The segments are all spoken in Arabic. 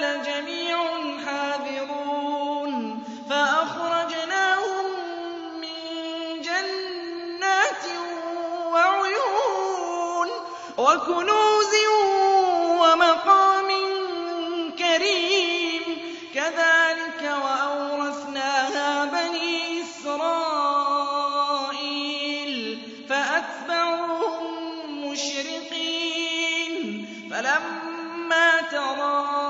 لَجَمِيعٌ حَاذِرُونَ. فَأَخْرَجْنَاهُم مِّن جَنَّاتٍ وَعُيُونٍ وَكُنُوزٍ وَمَقَامٍ كَرِيمٍ. كَذَٰلِكَ وَأَوْرَثْنَاهَا بَنِي إِسْرَائِيلَ. فَأَتْبَعُوهُم مُّشْرِقِينَ. فَلَمَّا تَرَى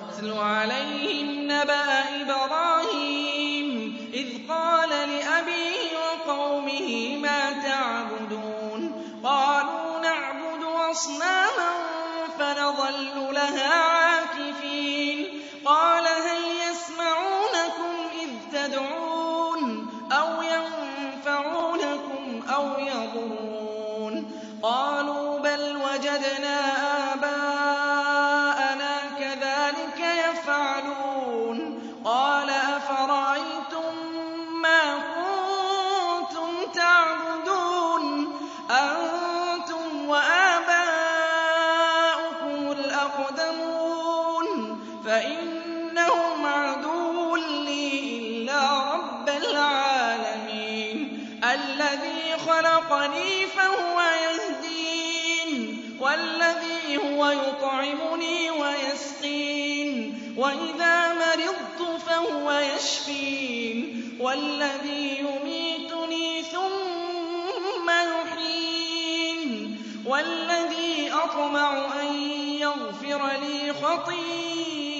وَاتْلُ عَلَيْهِمْ نَبَأَ إِبْرَاهِيمَ إِذْ قَالَ لِأَبِيهِ وَقَوْمِهِ مَا تَعْبُدُونَ؟ قَالُوا نَعْبُدُ أَصْنَامًا الذي خلقني فهو يهدين والذي هو يطعمني ويسقين وإذا مرضت فهو يشفين والذي يميتني ثم يحين والذي أطمع أن يغفر لي خطير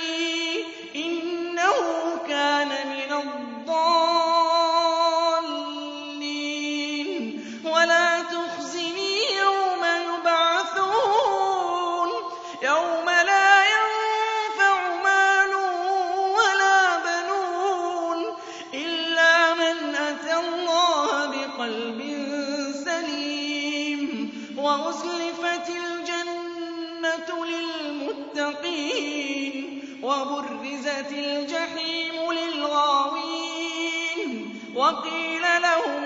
وَأُزْلِفَتِ الْجَنَّةُ لِلْمُتَّقِينَ وَبُرِّزَتِ الْجَحِيمُ لِلْغَاوِينَ وَقِيلَ لَهُمْ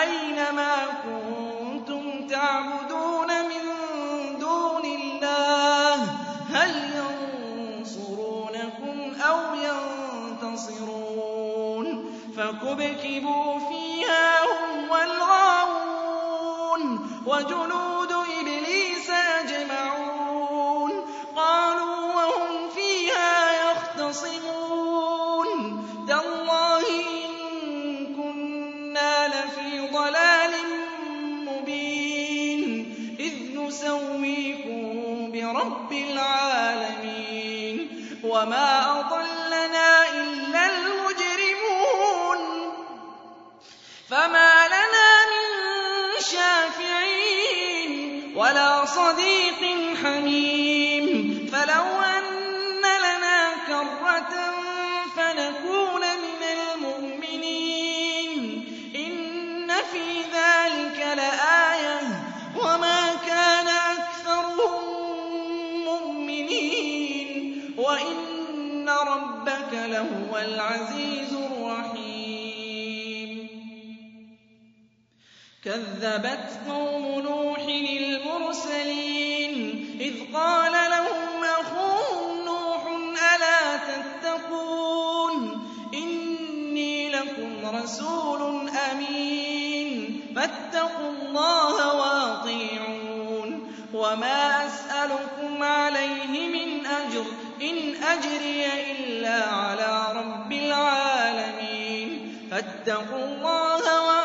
أَيْنَ مَا كُنتُمْ تَعْبُدُونَ مِن دُونِ اللَّهِ؟ هَلْ يَنصُرُونَكُمْ أَوْ يَنتَصِرُونَ؟ فَكُبْكِبُوا فِيهَا هُمْ وَالْغَاوُونَ وَجُنُودُ وما أضلنا إلا المجرمون فما لنا من شافعين ولا صديق حميم فلو كذبت قوم نوح المرسلين إذ قال لهم أخوهم نوح ألا تتقون إني لكم رسول أمين فاتقوا الله وأطيعون وما أسألكم عليه من أجر إن أجري إلا على رب العالمين فاتقوا الله واطيعون